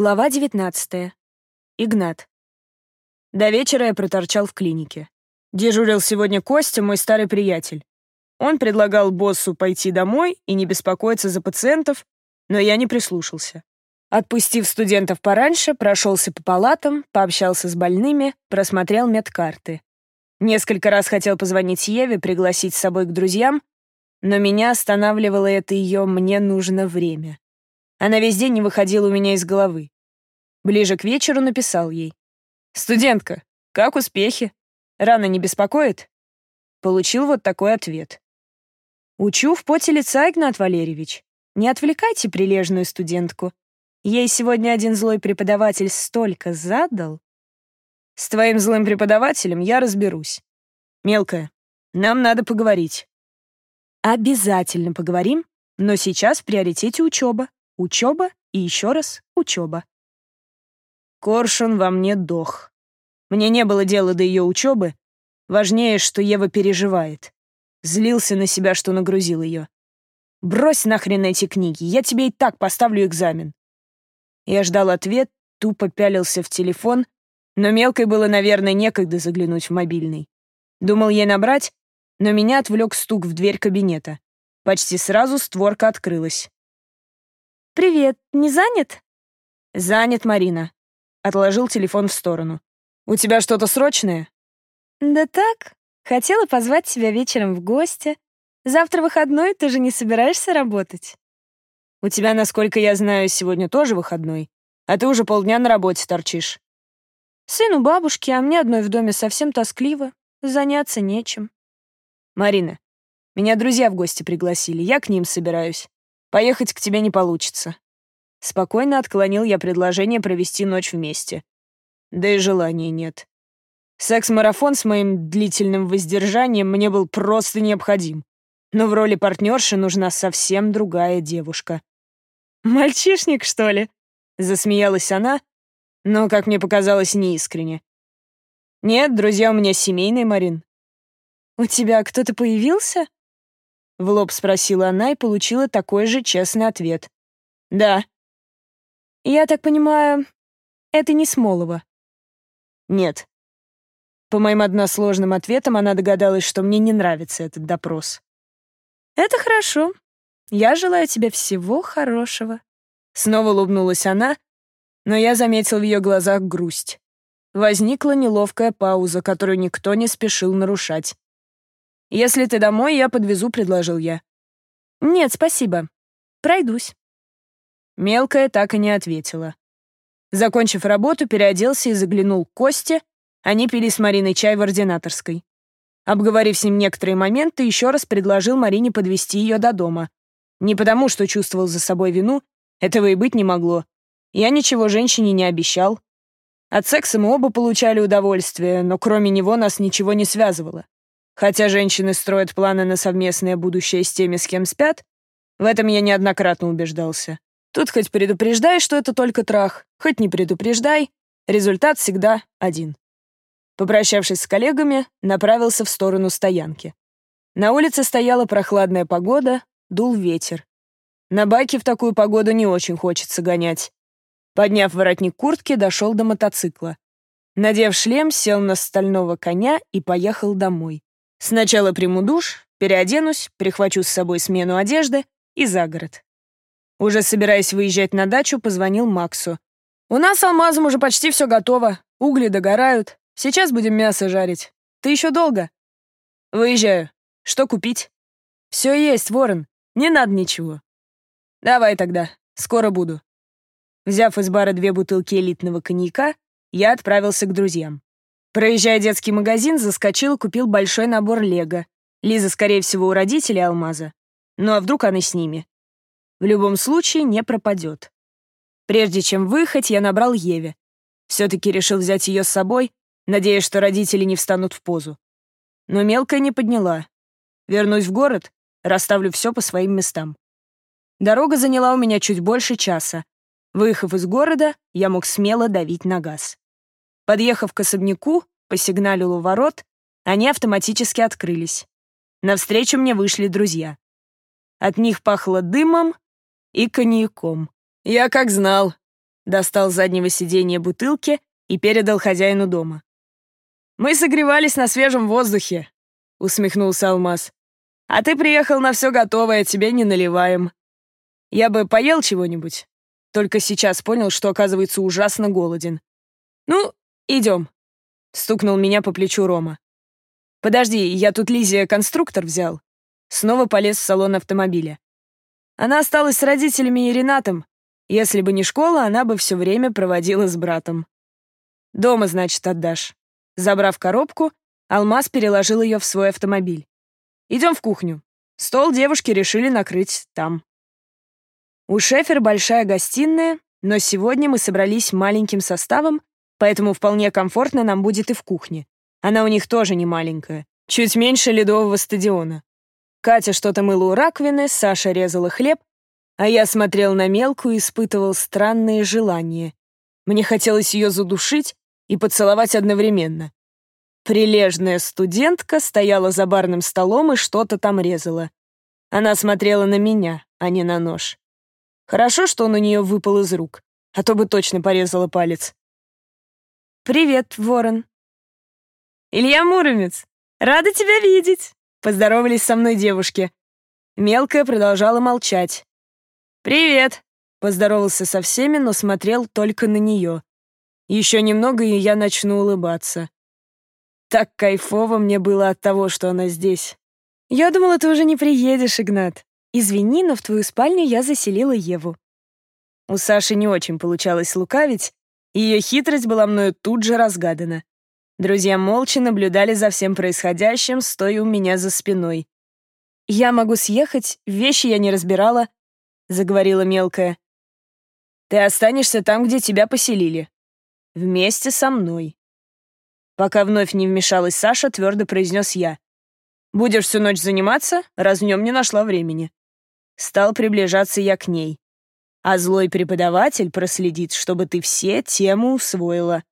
Глава 19. Игнат. До вечера я проторчал в клинике. Дежурил сегодня Костя, мой старый приятель. Он предлагал боссу пойти домой и не беспокоиться за пациентов, но я не прислушался. Отпустив студентов пораньше, прошелся по палатам, пообщался с больными, просмотрел медкарты. Несколько раз хотел позвонить Еве, пригласить с собой к друзьям, но меня останавливало это ее «мне нужно время». Она весь день не выходила у меня из головы. Ближе к вечеру написал ей. «Студентка, как успехи? Рано не беспокоит?» Получил вот такой ответ. «Учу в поте лица, Игнат Валерьевич. Не отвлекайте прилежную студентку. Ей сегодня один злой преподаватель столько задал». «С твоим злым преподавателем я разберусь. Мелкая, нам надо поговорить». «Обязательно поговорим, но сейчас в приоритете учеба. Учеба и еще раз учеба. Коршун во мне дох. Мне не было дела до ее учебы. Важнее, что Ева переживает. Злился на себя, что нагрузил ее. «Брось нахрен эти книги, я тебе и так поставлю экзамен». Я ждал ответ, тупо пялился в телефон, но мелкой было, наверное, некогда заглянуть в мобильный. Думал ей набрать, но меня отвлек стук в дверь кабинета. Почти сразу створка открылась. «Привет, не занят?» «Занят, Марина». Отложил телефон в сторону. «У тебя что-то срочное?» «Да так. Хотела позвать тебя вечером в гости. Завтра выходной, ты же не собираешься работать?» «У тебя, насколько я знаю, сегодня тоже выходной, а ты уже полдня на работе торчишь». «Сын у бабушки, а мне одной в доме совсем тоскливо. Заняться нечем». «Марина, меня друзья в гости пригласили, я к ним собираюсь. Поехать к тебе не получится. Спокойно отклонил я предложение провести ночь вместе. Да и желания нет. Секс-марафон с моим длительным воздержанием мне был просто необходим. Но в роли партнерши нужна совсем другая девушка. «Мальчишник, что ли?» — засмеялась она, но, как мне показалось, неискренне. «Нет, друзья у меня семейные, Марин». «У тебя кто-то появился?» В лоб спросила она и получила такой же честный ответ. «Да». «Я так понимаю, это не Смолова?» «Нет». По моим односложным ответам она догадалась, что мне не нравится этот допрос. «Это хорошо. Я желаю тебе всего хорошего». Снова улыбнулась она, но я заметил в ее глазах грусть. Возникла неловкая пауза, которую никто не спешил нарушать. «Если ты домой, я подвезу», — предложил я. «Нет, спасибо. Пройдусь». Мелкая так и не ответила. Закончив работу, переоделся и заглянул к Косте. Они пили с Мариной чай в ординаторской. Обговорив с ним некоторые моменты, еще раз предложил Марине подвести ее до дома. Не потому, что чувствовал за собой вину, этого и быть не могло. Я ничего женщине не обещал. От секса мы оба получали удовольствие, но кроме него нас ничего не связывало. Хотя женщины строят планы на совместное будущее с теми, с кем спят, в этом я неоднократно убеждался. Тут хоть предупреждай, что это только трах, хоть не предупреждай, результат всегда один. Попрощавшись с коллегами, направился в сторону стоянки. На улице стояла прохладная погода, дул ветер. На байке в такую погоду не очень хочется гонять. Подняв воротник куртки, дошел до мотоцикла. Надев шлем, сел на стального коня и поехал домой. Сначала приму душ, переоденусь, прихвачу с собой смену одежды и за город. Уже собираясь выезжать на дачу, позвонил Максу. «У нас с алмазом уже почти все готово. Угли догорают. Сейчас будем мясо жарить. Ты еще долго?» «Выезжаю. Что купить?» «Все есть, Ворон. Не надо ничего». «Давай тогда. Скоро буду». Взяв из бара две бутылки элитного коньяка, я отправился к друзьям. Проезжая детский магазин, заскочил и купил большой набор лего. Лиза, скорее всего, у родителей Алмаза. Ну а вдруг она с ними? В любом случае, не пропадет. Прежде чем выехать, я набрал Еве. Все-таки решил взять ее с собой, надеясь, что родители не встанут в позу. Но мелкая не подняла. Вернусь в город, расставлю все по своим местам. Дорога заняла у меня чуть больше часа. Выехав из города, я мог смело давить на газ. Подъехав к особняку, посигналил у ворот, они автоматически открылись. Навстречу мне вышли друзья. От них пахло дымом и коньяком. «Я как знал. достал с заднего сиденья бутылки и передал хозяину дома. «Мы согревались на свежем воздухе», — усмехнулся Алмаз. «А ты приехал на все готовое, тебе не наливаем. Я бы поел чего-нибудь, только сейчас понял, что, оказывается, ужасно голоден. Ну, идем», — стукнул меня по плечу Рома. «Подожди, я тут Лизе конструктор взял». Снова полез в салон автомобиля. Она осталась с родителями и Ренатом. Если бы не школа, она бы все время проводила с братом. «Дома, значит, отдашь». Забрав коробку, Алмаз переложил ее в свой автомобиль. «Идем в кухню. Стол девушки решили накрыть там». У Шефер большая гостиная, но сегодня мы собрались маленьким составом, поэтому вполне комфортно нам будет и в кухне. Она у них тоже не маленькая, чуть меньше ледового стадиона. Катя что-то мыла у раковины, Саша резала хлеб, а я смотрел на мелкую и испытывал странные желания. Мне хотелось ее задушить и поцеловать одновременно. Прилежная студентка стояла за барным столом и что-то там резала. Она смотрела на меня, а не на нож. Хорошо, что он у нее выпал из рук, а то бы точно порезала палец. «Привет, Ворон», «Илья Муромец, рада тебя видеть!» Поздоровались со мной девушки. Мелкая продолжала молчать. «Привет!» Поздоровался со всеми, но смотрел только на нее. Еще немного, и я начну улыбаться. Так кайфово мне было от того, что она здесь. «Я думала, ты уже не приедешь, Игнат. Извини, но в твою спальню я заселила Еву». У Саши не очень получалось лукавить, ее хитрость была мною тут же разгадана. Друзья молча наблюдали за всем происходящим, стоя у меня за спиной. «Я могу съехать, вещи я не разбирала», — заговорила мелкая. «Ты останешься там, где тебя поселили. Вместе со мной». Пока вновь не вмешалась Саша, твердо произнес я. «Будешь всю ночь заниматься, раз в нем не нашла времени». Стал приближаться я к ней. А злой преподаватель проследит, чтобы ты все темы усвоила.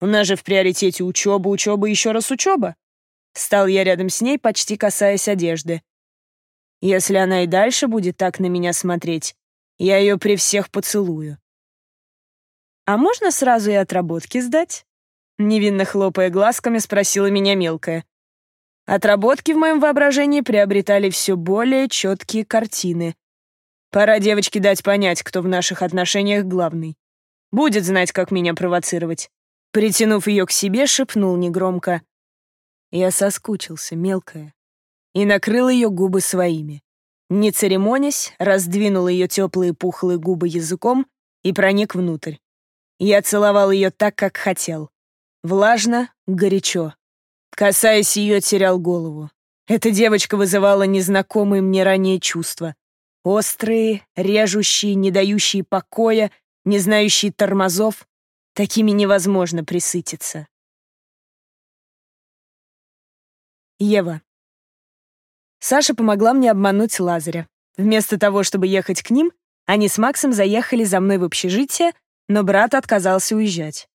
У нас же в приоритете учеба, учеба еще раз учеба. Стал я рядом с ней, почти касаясь одежды. Если она и дальше будет так на меня смотреть, я ее при всех поцелую. «А можно сразу и отработки сдать?» Невинно хлопая глазками, спросила меня мелкая. Отработки в моем воображении приобретали все более четкие картины. Пора девочке дать понять, кто в наших отношениях главный. Будет знать, как меня провоцировать. Притянув ее к себе, шепнул негромко. Я соскучился, мелкая, и накрыл ее губы своими. Не церемонясь, раздвинул ее теплые пухлые губы языком и проник внутрь. Я целовал ее так, как хотел. Влажно, горячо. Касаясь ее, терял голову. Эта девочка вызывала незнакомые мне ранее чувства. Острые, режущие, не дающие покоя, не знающие тормозов, Такими невозможно присытиться. Ева. Саша помогла мне обмануть Лазаря. Вместо того, чтобы ехать к ним, они с Максом заехали за мной в общежитие, но брат отказался уезжать.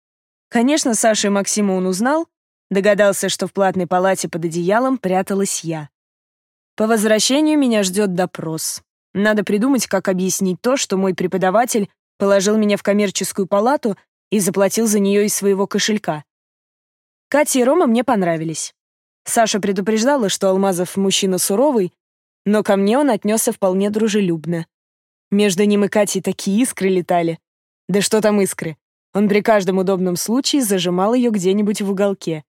Конечно, Саша и Максима он узнал, догадался, что в платной палате под одеялом пряталась я. По возвращению меня ждет допрос. Надо придумать, как объяснить то, что мой преподаватель положил меня в коммерческую палату, и заплатил за нее из своего кошелька. Катя и Рома мне понравились. Саша предупреждала, что Алмазов мужчина суровый, но ко мне он отнесся вполне дружелюбно. Между ним и Катей такие искры летали. Да что там искры? Он при каждом удобном случае зажимал ее где-нибудь в уголке.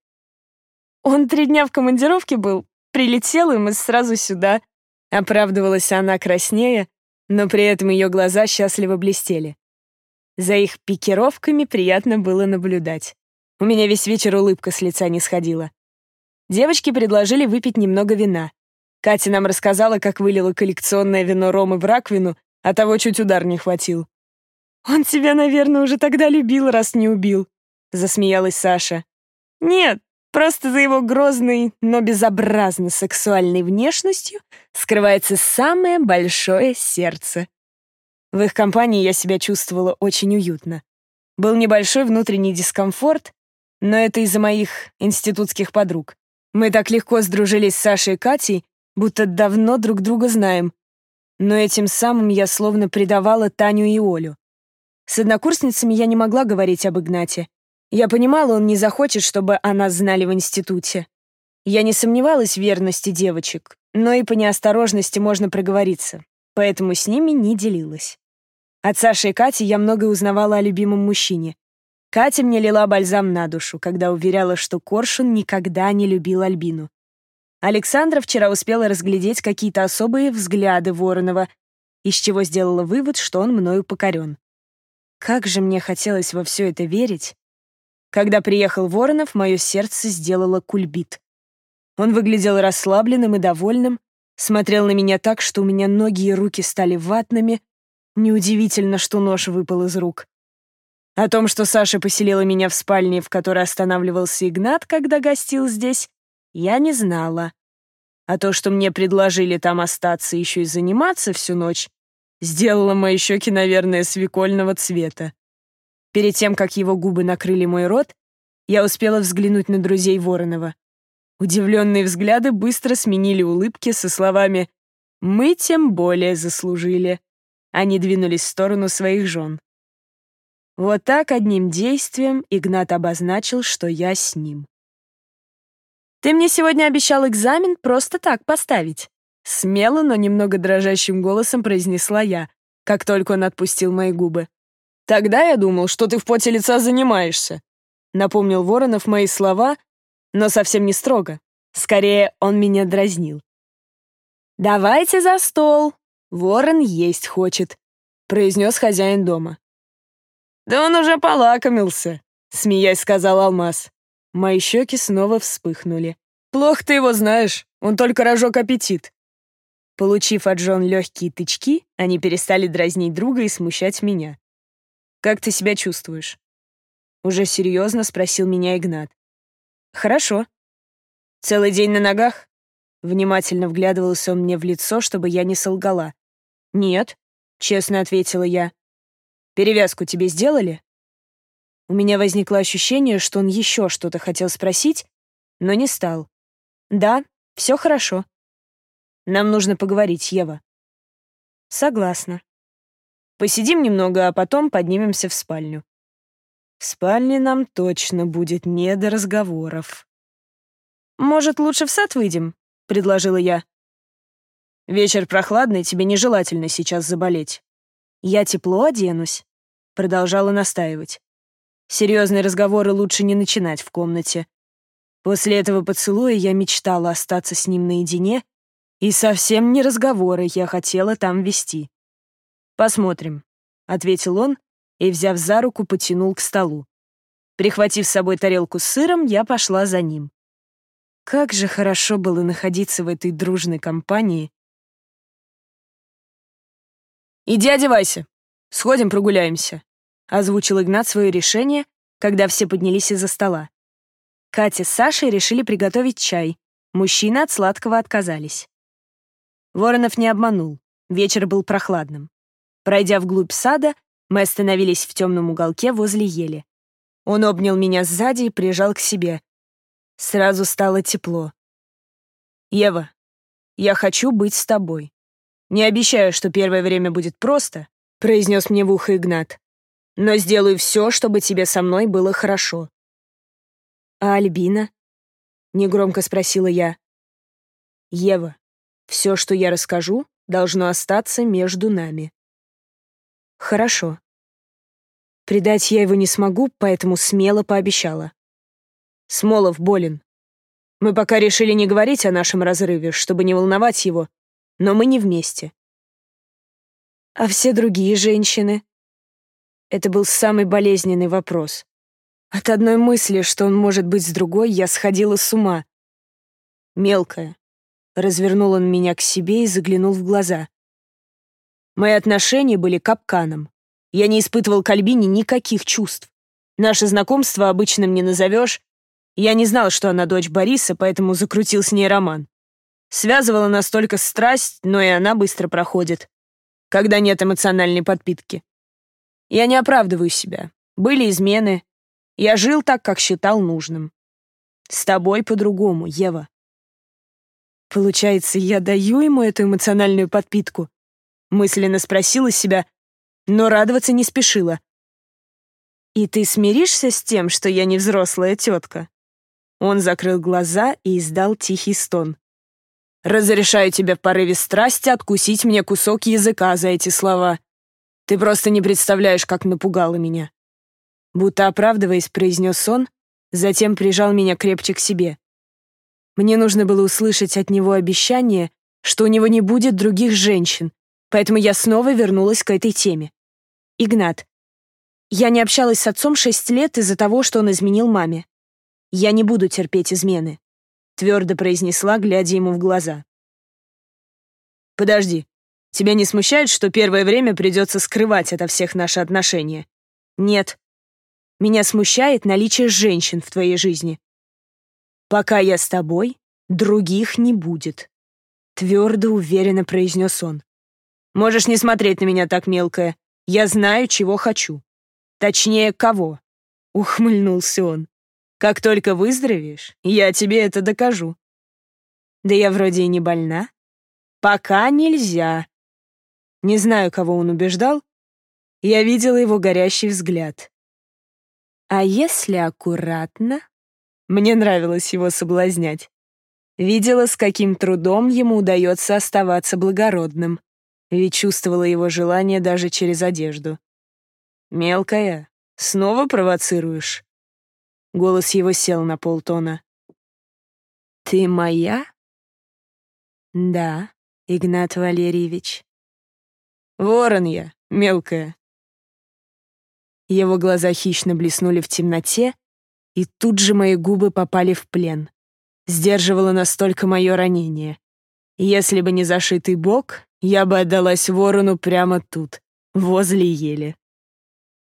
«Он три дня в командировке был, прилетел, и мы сразу сюда», — оправдывалась она краснее, но при этом ее глаза счастливо блестели. За их пикировками приятно было наблюдать. У меня весь вечер улыбка с лица не сходила. Девочки предложили выпить немного вина. Катя нам рассказала, как вылила коллекционное вино Ромы в раковину, а того чуть удар не хватил. «Он тебя, наверное, уже тогда любил, раз не убил», — засмеялась Саша. «Нет, просто за его грозной, но безобразно сексуальной внешностью скрывается самое большое сердце», в их компании я себя чувствовала очень уютно. Был небольшой внутренний дискомфорт, но это из-за моих институтских подруг. Мы так легко сдружились с Сашей и Катей, будто давно друг друга знаем. Но этим самым я словно предавала Таню и Олю. С однокурсницами я не могла говорить об Игнате. Я понимала, он не захочет, чтобы о нас знали в институте. Я не сомневалась в верности девочек, но и по неосторожности можно проговориться, поэтому с ними не делилась. От Саши и Кати я многое узнавала о любимом мужчине. Катя мне лила бальзам на душу, когда уверяла, что Коршун никогда не любил Альбину. Александра вчера успела разглядеть какие-то особые взгляды Воронова, из чего сделала вывод, что он мною покорен. Как же мне хотелось во все это верить. Когда приехал Воронов, мое сердце сделало кульбит. Он выглядел расслабленным и довольным, смотрел на меня так, что у меня ноги и руки стали ватными. Неудивительно, что нож выпал из рук. О том, что Саша поселила меня в спальне, в которой останавливался Игнат, когда гостил здесь, я не знала. А то, что мне предложили там остаться еще и заниматься всю ночь, сделало мои щеки, наверное, свекольного цвета. Перед тем, как его губы накрыли мой рот, я успела взглянуть на друзей Воронова. Удивленные взгляды быстро сменили улыбки со словами «Мы тем более заслужили». Они двинулись в сторону своих жен. Вот так одним действием Игнат обозначил, что я с ним. «Ты мне сегодня обещал экзамен просто так поставить». Смело, но немного дрожащим голосом произнесла я, как только он отпустил мои губы. «Тогда я думал, что ты в поте лица занимаешься», — напомнил Воронов мои слова, но совсем не строго. Скорее, он меня дразнил. «Давайте за стол. Ворон есть хочет», — произнес хозяин дома. «Да он уже полакомился», — смеясь сказал Алмаз. Мои щеки снова вспыхнули. «Плохо ты его знаешь, он только рожок аппетит». Получив от Джон легкие тычки, они перестали дразнить друга и смущать меня. «Как ты себя чувствуешь?» Уже серьезно спросил меня Игнат. «Хорошо. Целый день на ногах?» Внимательно вглядывался он мне в лицо, чтобы я не солгала. «Нет», — честно ответила я. «Перевязку тебе сделали?» У меня возникло ощущение, что он еще что-то хотел спросить, но не стал. «Да, все хорошо. Нам нужно поговорить, Ева». «Согласна. Посидим немного, а потом поднимемся в спальню». «В спальне нам точно будет не до разговоров». «Может, лучше в сад выйдем?» — предложила я. «Вечер прохладный, тебе нежелательно сейчас заболеть». «Я тепло оденусь», — продолжала настаивать. Серьезные разговоры лучше не начинать в комнате. После этого поцелуя я мечтала остаться с ним наедине, и совсем не разговоры я хотела там вести. «Посмотрим», — ответил он и, взяв за руку, потянул к столу. Прихватив с собой тарелку с сыром, я пошла за ним. Как же хорошо было находиться в этой дружной компании. «Иди одевайся. Сходим прогуляемся», озвучил Игнат свое решение, когда все поднялись из-за стола. Катя с Сашей решили приготовить чай. Мужчины от сладкого отказались. Воронов не обманул. Вечер был прохладным. Пройдя вглубь сада, мы остановились в темном уголке возле ели. Он обнял меня сзади и прижал к себе. Сразу стало тепло. «Ева, я хочу быть с тобой. Не обещаю, что первое время будет просто», — произнес мне в ухо Игнат но сделаю все, чтобы тебе со мной было хорошо». «А Альбина?» — негромко спросила я. «Ева, все, что я расскажу, должно остаться между нами». «Хорошо». Предать я его не смогу, поэтому смело пообещала. Смолов болен. Мы пока решили не говорить о нашем разрыве, чтобы не волновать его, но мы не вместе. А все другие женщины? Это был самый болезненный вопрос. От одной мысли, что он может быть с другой, я сходила с ума. Мелкая. Развернул он меня к себе и заглянул в глаза. Мои отношения были капканом. Я не испытывал к Альбине никаких чувств. Наше знакомство обычным не назовешь. Я не знал, что она дочь Бориса, поэтому закрутил с ней роман. Связывала нас только страсть, но и она быстро проходит, когда нет эмоциональной подпитки. Я не оправдываю себя. Были измены. Я жил так, как считал нужным. С тобой по-другому, Ева. Получается, я даю ему эту эмоциональную подпитку? Мысленно спросила себя, но радоваться не спешила. И ты смиришься с тем, что я не взрослая тетка? Он закрыл глаза и издал тихий стон. Разрешаю тебе в порыве страсти откусить мне кусок языка за эти слова. Ты просто не представляешь, как напугала меня. Будто оправдываясь, произнес он, затем прижал меня крепче к себе. Мне нужно было услышать от него обещание, что у него не будет других женщин, поэтому я снова вернулась к этой теме. Игнат. Я не общалась с отцом шесть лет из-за того, что он изменил маме. Я не буду терпеть измены, твердо произнесла, глядя ему в глаза. Подожди, тебя не смущает, что первое время придется скрывать ото всех наши отношения? Нет. Меня смущает наличие женщин в твоей жизни. Пока я с тобой, других не будет. Твердо, уверенно произнес он. Можешь не смотреть на меня так, мелкая. Я знаю, чего хочу. Точнее, кого. Ухмыльнулся он. Как только выздоровеешь, я тебе это докажу. Да я вроде и не больна. Пока нельзя. Не знаю, кого он убеждал. Я видела его горящий взгляд. А если аккуратно? Мне нравилось его соблазнять. Видела, с каким трудом ему удается оставаться благородным, ведь чувствовала его желание даже через одежду. «Мелкая, снова провоцируешь?» Голос его сел на полтона. «Ты моя?» «Да, Игнат Валерьевич». «Ворон я, мелкая». Его глаза хищно блеснули в темноте, и тут же мои губы попали в плен. Сдерживало настолько мое ранение. Если бы не зашитый бок, я бы отдалась ворону прямо тут, возле ели.